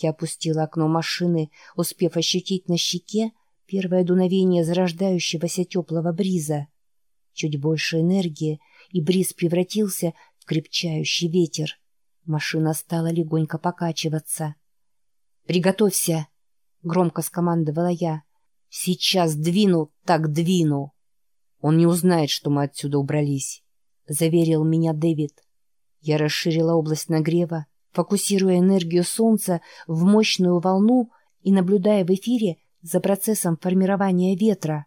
Я опустила окно машины, успев ощутить на щеке первое дуновение зарождающегося теплого бриза. Чуть больше энергии, и бриз превратился в крепчающий ветер. Машина стала легонько покачиваться. «Приготовься!» — громко скомандовала я. «Сейчас двину, так двину!» «Он не узнает, что мы отсюда убрались», — заверил меня Дэвид. Я расширила область нагрева, фокусируя энергию солнца в мощную волну и наблюдая в эфире за процессом формирования ветра.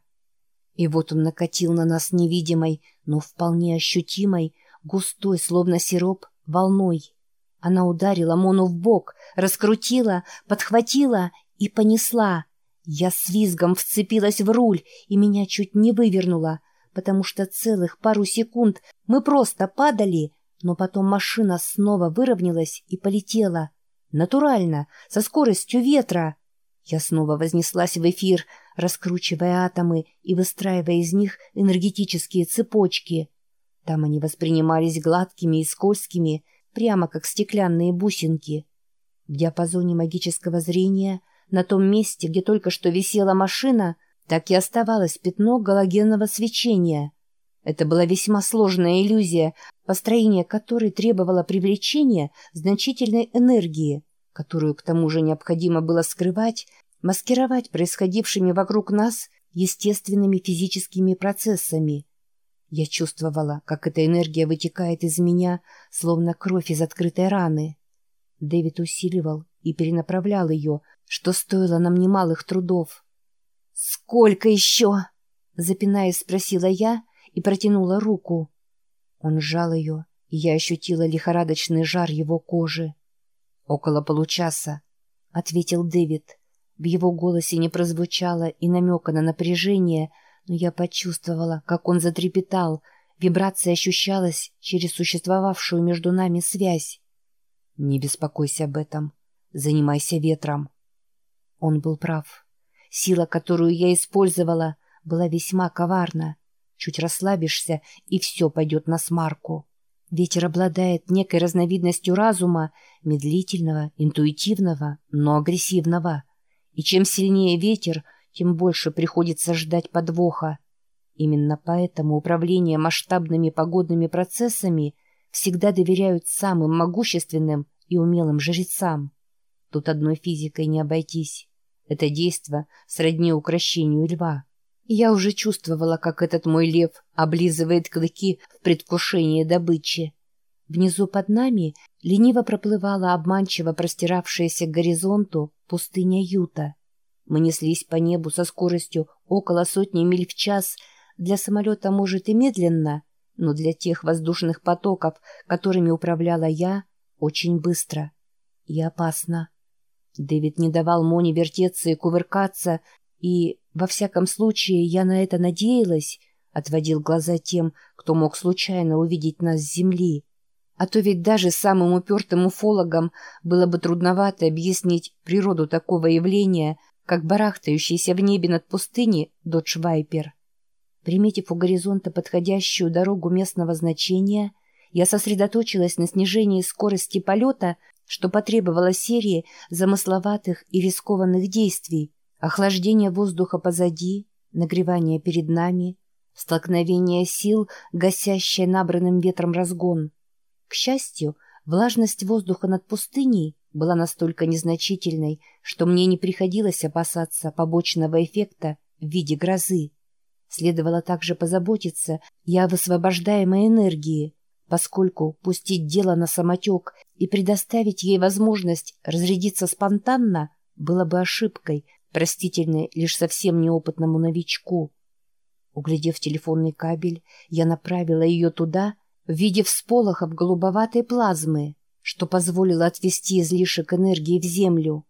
И вот он накатил на нас невидимой, но вполне ощутимой, густой, словно сироп, волной. Она ударила Мону в бок, раскрутила, подхватила и понесла. Я с визгом вцепилась в руль, и меня чуть не вывернула, потому что целых пару секунд мы просто падали, но потом машина снова выровнялась и полетела. Натурально, со скоростью ветра. Я снова вознеслась в эфир, раскручивая атомы и выстраивая из них энергетические цепочки. Там они воспринимались гладкими и скользкими, прямо как стеклянные бусинки. В диапазоне магического зрения, на том месте, где только что висела машина, так и оставалось пятно галогенного свечения. Это была весьма сложная иллюзия, построение которой требовало привлечения значительной энергии, которую к тому же необходимо было скрывать, маскировать происходившими вокруг нас естественными физическими процессами. Я чувствовала, как эта энергия вытекает из меня, словно кровь из открытой раны. Дэвид усиливал и перенаправлял ее, что стоило нам немалых трудов. «Сколько еще?» — запинаясь, спросила я и протянула руку. Он сжал ее, и я ощутила лихорадочный жар его кожи. «Около получаса», — ответил Дэвид. В его голосе не прозвучало и намека на напряжение, но я почувствовала, как он затрепетал. Вибрация ощущалась через существовавшую между нами связь. «Не беспокойся об этом. Занимайся ветром». Он был прав. Сила, которую я использовала, была весьма коварна. Чуть расслабишься, и все пойдет на смарку. Ветер обладает некой разновидностью разума, медлительного, интуитивного, но агрессивного. И чем сильнее ветер, тем больше приходится ждать подвоха. Именно поэтому управление масштабными погодными процессами всегда доверяют самым могущественным и умелым жрецам. Тут одной физикой не обойтись. Это действо сродни укращению льва. Я уже чувствовала, как этот мой лев облизывает клыки в предвкушении добычи. Внизу под нами лениво проплывала обманчиво простиравшаяся к горизонту пустыня Юта. Мы неслись по небу со скоростью около сотни миль в час. Для самолета, может, и медленно, но для тех воздушных потоков, которыми управляла я, очень быстро и опасно. Дэвид не давал Моне вертеться и кувыркаться, и, во всяком случае, я на это надеялась, отводил глаза тем, кто мог случайно увидеть нас с земли. А то ведь даже самым упертым уфологам было бы трудновато объяснить природу такого явления, как барахтающийся в небе над пустыней Додж Вайпер. Приметив у горизонта подходящую дорогу местного значения, я сосредоточилась на снижении скорости полета, что потребовало серии замысловатых и рискованных действий, Охлаждение воздуха позади, нагревание перед нами, столкновение сил, гасящее набранным ветром разгон. К счастью, влажность воздуха над пустыней была настолько незначительной, что мне не приходилось опасаться побочного эффекта в виде грозы. Следовало также позаботиться и о высвобождаемой энергии, поскольку пустить дело на самотек и предоставить ей возможность разрядиться спонтанно было бы ошибкой, простительной лишь совсем неопытному новичку. Углядев телефонный кабель, я направила ее туда, в виде всполохов голубоватой плазмы, что позволило отвести излишек энергии в землю.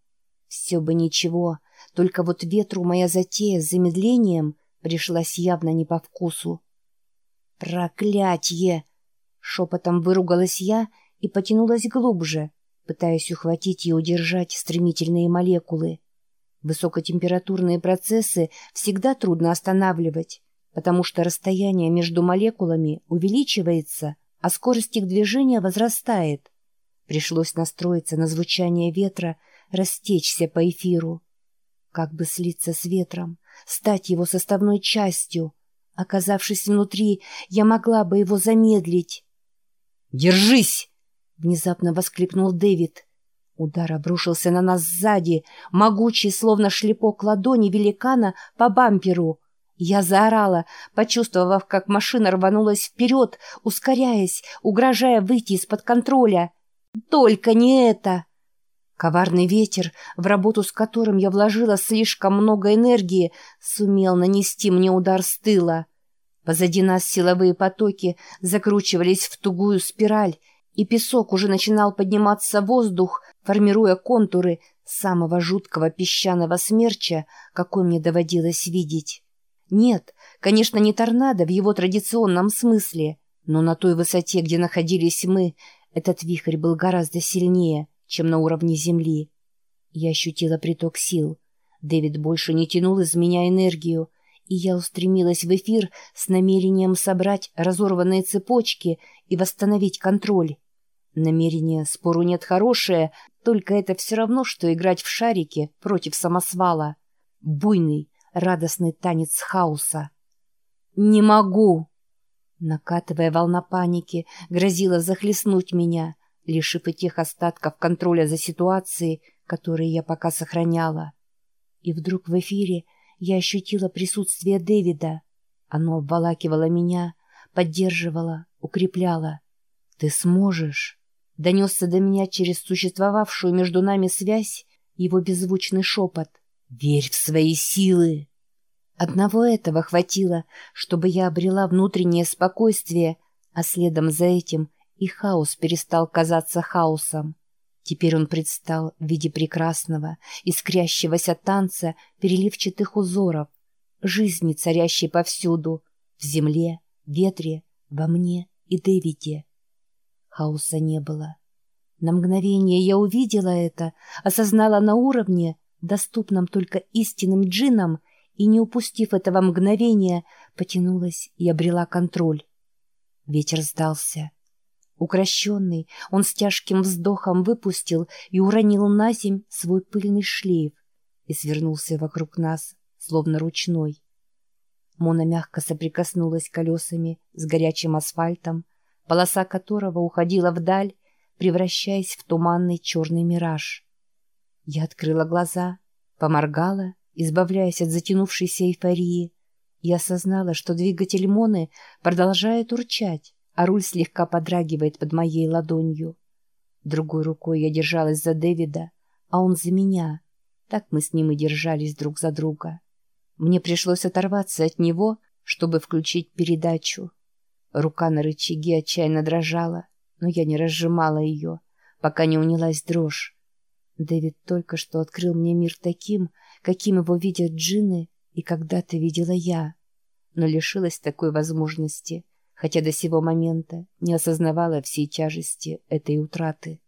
Все бы ничего, только вот ветру моя затея с замедлением пришлась явно не по вкусу. «Проклятье!» — шепотом выругалась я и потянулась глубже, пытаясь ухватить и удержать стремительные молекулы. Высокотемпературные процессы всегда трудно останавливать, потому что расстояние между молекулами увеличивается, а скорость их движения возрастает. Пришлось настроиться на звучание ветра, растечься по эфиру. Как бы слиться с ветром, стать его составной частью. Оказавшись внутри, я могла бы его замедлить. «Держись!» — внезапно воскликнул Дэвид. Удар обрушился на нас сзади, могучий, словно шлепок ладони великана по бамперу. Я заорала, почувствовав, как машина рванулась вперед, ускоряясь, угрожая выйти из-под контроля. «Только не это!» Коварный ветер, в работу с которым я вложила слишком много энергии, сумел нанести мне удар с тыла. Позади нас силовые потоки закручивались в тугую спираль, и песок уже начинал подниматься в воздух, формируя контуры самого жуткого песчаного смерча, какой мне доводилось видеть. Нет, конечно, не торнадо в его традиционном смысле, но на той высоте, где находились мы, этот вихрь был гораздо сильнее, чем на уровне земли. Я ощутила приток сил. Дэвид больше не тянул из меня энергию, и я устремилась в эфир с намерением собрать разорванные цепочки и восстановить контроль. Намерение, спору нет, хорошее, только это все равно, что играть в шарики против самосвала. Буйный, радостный танец хаоса. «Не могу!» Накатывая волна паники, грозила захлестнуть меня, лишив и тех остатков контроля за ситуацией, которые я пока сохраняла. И вдруг в эфире я ощутила присутствие Дэвида. Оно обволакивало меня, поддерживало, укрепляло. «Ты сможешь!» Донесся до меня через существовавшую между нами связь его беззвучный шепот. «Верь в свои силы!» Одного этого хватило, чтобы я обрела внутреннее спокойствие, а следом за этим и хаос перестал казаться хаосом. Теперь он предстал в виде прекрасного, искрящегося танца переливчатых узоров, жизни, царящей повсюду, в земле, ветре, во мне и Дэвиде. Хаоса не было. На мгновение я увидела это, осознала на уровне, доступном только истинным джинам, и, не упустив этого мгновения, потянулась и обрела контроль. Ветер сдался. Укращенный, он с тяжким вздохом выпустил и уронил на земь свой пыльный шлейф и свернулся вокруг нас, словно ручной. Мона мягко соприкоснулась колесами с горячим асфальтом, полоса которого уходила вдаль, превращаясь в туманный черный мираж. Я открыла глаза, поморгала, избавляясь от затянувшейся эйфории, и осознала, что двигатель Моны продолжает урчать, а руль слегка подрагивает под моей ладонью. Другой рукой я держалась за Дэвида, а он за меня. Так мы с ним и держались друг за друга. Мне пришлось оторваться от него, чтобы включить передачу. Рука на рычаге отчаянно дрожала, но я не разжимала ее, пока не унялась дрожь. Дэвид только что открыл мне мир таким, каким его видят джинны и когда-то видела я, но лишилась такой возможности, хотя до сего момента не осознавала всей тяжести этой утраты.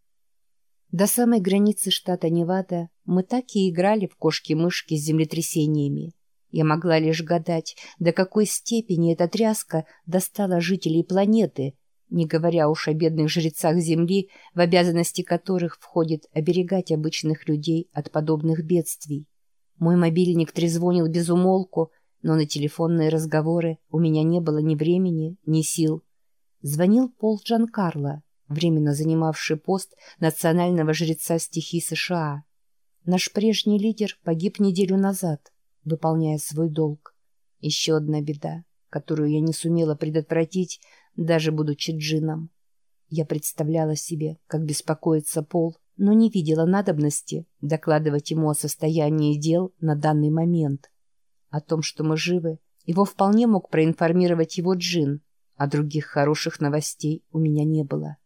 До самой границы штата Невада мы так и играли в кошки-мышки с землетрясениями. Я могла лишь гадать, до какой степени эта тряска достала жителей планеты, не говоря уж о бедных жрецах Земли, в обязанности которых входит оберегать обычных людей от подобных бедствий. Мой мобильник трезвонил без умолку, но на телефонные разговоры у меня не было ни времени, ни сил. Звонил Пол Джанкарло, временно занимавший пост национального жреца стихий США. Наш прежний лидер погиб неделю назад выполняя свой долг. Еще одна беда, которую я не сумела предотвратить, даже будучи джином. Я представляла себе, как беспокоится Пол, но не видела надобности докладывать ему о состоянии дел на данный момент. О том, что мы живы, его вполне мог проинформировать его джин, а других хороших новостей у меня не было.